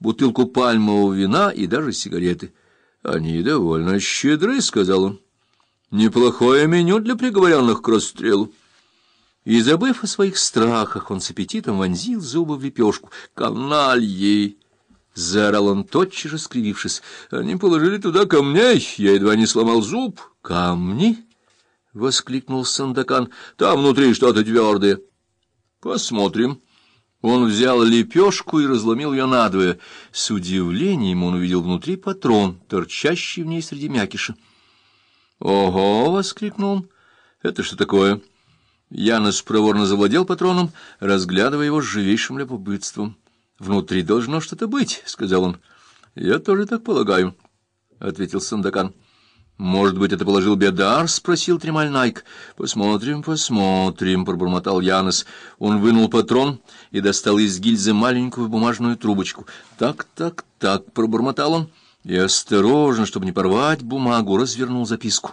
бутылку пальмового вина и даже сигареты. «Они довольно щедры», — сказал он. «Неплохое меню для приговоренных к расстрелу». И, забыв о своих страхах, он с аппетитом вонзил зубы в лепешку. «Канальи!» — заорал он, тотчас же скривившись. «Они положили туда камней, я едва не сломал зуб». «Камни?» — воскликнул Сандакан. «Там внутри что-то твердое». «Посмотрим». Он взял лепешку и разломил ее надвое. С удивлением он увидел внутри патрон, торчащий в ней среди мякиша. «Ого!» — воскликнул он. «Это что такое?» Янос проворно завладел патроном, разглядывая его с живейшим любопытством. «Внутри должно что-то быть», — сказал он. «Я тоже так полагаю», — ответил Сандакан. «Может быть, это положил Бедар?» — спросил Тремаль Найк. «Посмотрим, посмотрим», — пробормотал Янос. Он вынул патрон и достал из гильзы маленькую бумажную трубочку. «Так, так, так», — пробормотал он, и осторожно, чтобы не порвать бумагу, развернул записку.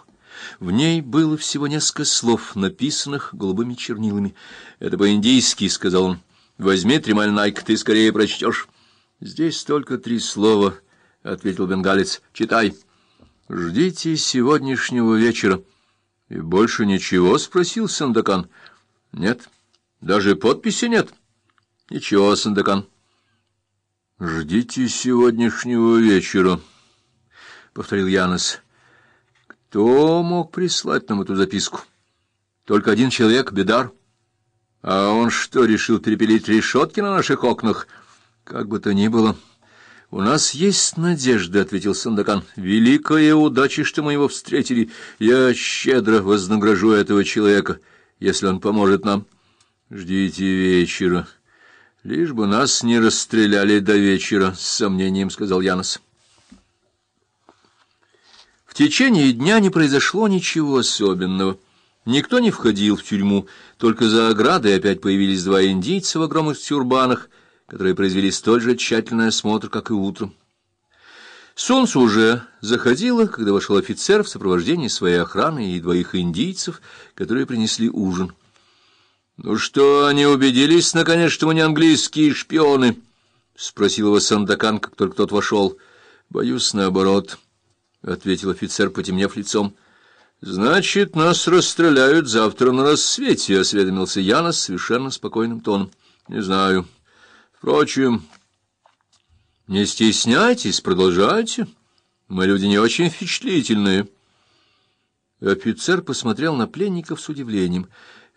В ней было всего несколько слов, написанных голубыми чернилами. «Это по-индийски», — сказал он. «Возьми, Тремаль Найк, ты скорее прочтешь». «Здесь только три слова», — ответил бенгалец. «Читай». «Ждите сегодняшнего вечера». «И больше ничего?» — спросил Сандакан. «Нет, даже подписи нет». «Ничего, Сандакан». «Ждите сегодняшнего вечера», — повторил Янос. «Кто мог прислать нам эту записку?» «Только один человек, Бедар». «А он что, решил перепилить решетки на наших окнах?» «Как бы то ни было...» «У нас есть надежда», — ответил Сандакан. «Великая удача, что мы его встретили. Я щедро вознагражу этого человека, если он поможет нам. Ждите вечера. Лишь бы нас не расстреляли до вечера», — с сомнением сказал Янос. В течение дня не произошло ничего особенного. Никто не входил в тюрьму, только за оградой опять появились два индийца в огромных тюрбанах — которые произвели столь же тщательный осмотр, как и утром. Солнце уже заходило, когда вошел офицер в сопровождении своей охраны и двоих индийцев, которые принесли ужин. — Ну что, они убедились, наконец, что мы не английские шпионы? — спросил его Сандакан, как только тот вошел. — Боюсь, наоборот, — ответил офицер, потемнев лицом. — Значит, нас расстреляют завтра на рассвете, — осведомился Янос совершенно спокойным тоном. — Не знаю. — Впрочем, не стесняйтесь, продолжайте. Мы люди не очень впечатлительные. Офицер посмотрел на пленников с удивлением.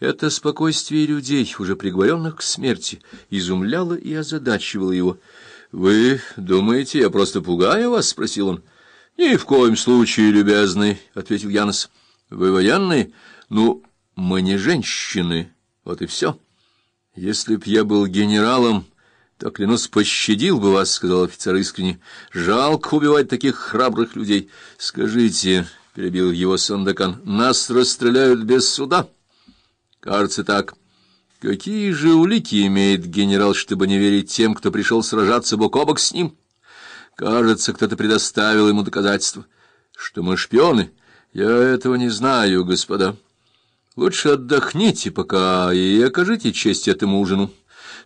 Это спокойствие людей, уже приговоренных к смерти, изумляло и озадачивало его. — Вы думаете, я просто пугаю вас? — спросил он. — Ни в коем случае, любезный, — ответил Янос. — Вы военные? Ну, мы не женщины. Вот и все. Если б я был генералом... Так, клянусь, пощадил бы вас, — сказал офицер искренне. — Жалко убивать таких храбрых людей. Скажите, — перебил его Сандакан, — нас расстреляют без суда? — Кажется, так. Какие же улики имеет генерал, чтобы не верить тем, кто пришел сражаться бок о бок с ним? Кажется, кто-то предоставил ему доказательства. Что мы шпионы? Я этого не знаю, господа. Лучше отдохните пока и окажите честь этому ужину.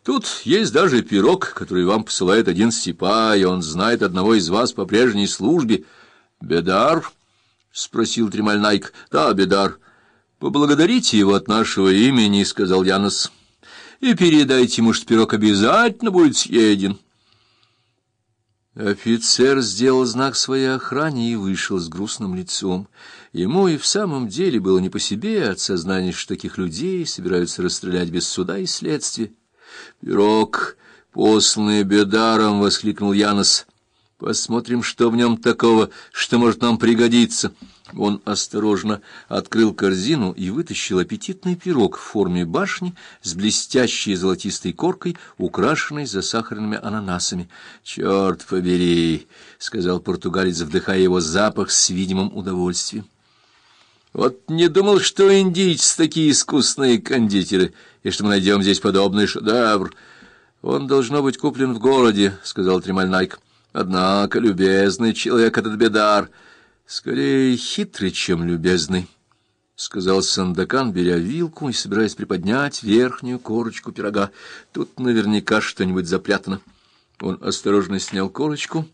Тут есть даже пирог, который вам посылает один степа, и он знает одного из вас по прежней службе. — Бедар? — спросил Тремаль Найк. — Да, Бедар. — Поблагодарите его от нашего имени, — сказал Янос. — И передайте ему, что пирог обязательно будет съеден. Офицер сделал знак своей охране и вышел с грустным лицом. Ему и в самом деле было не по себе от сознания, что таких людей собираются расстрелять без суда и следствия. «Пирог, посланный Бедаром!» — воскликнул Янос. «Посмотрим, что в нем такого, что может нам пригодиться». Он осторожно открыл корзину и вытащил аппетитный пирог в форме башни с блестящей золотистой коркой, украшенной засахаренными ананасами. «Черт побери!» — сказал португалец, вдыхая его запах с видимым удовольствием. «Вот не думал, что индийцы такие искусные кондитеры!» И что мы найдем здесь подобный шедевр. Он должно быть куплен в городе, — сказал Тремаль Найк. Однако, любезный человек этот бедар, скорее хитрый, чем любезный, — сказал Сандакан, беря вилку и собираясь приподнять верхнюю корочку пирога. Тут наверняка что-нибудь запрятано. Он осторожно снял корочку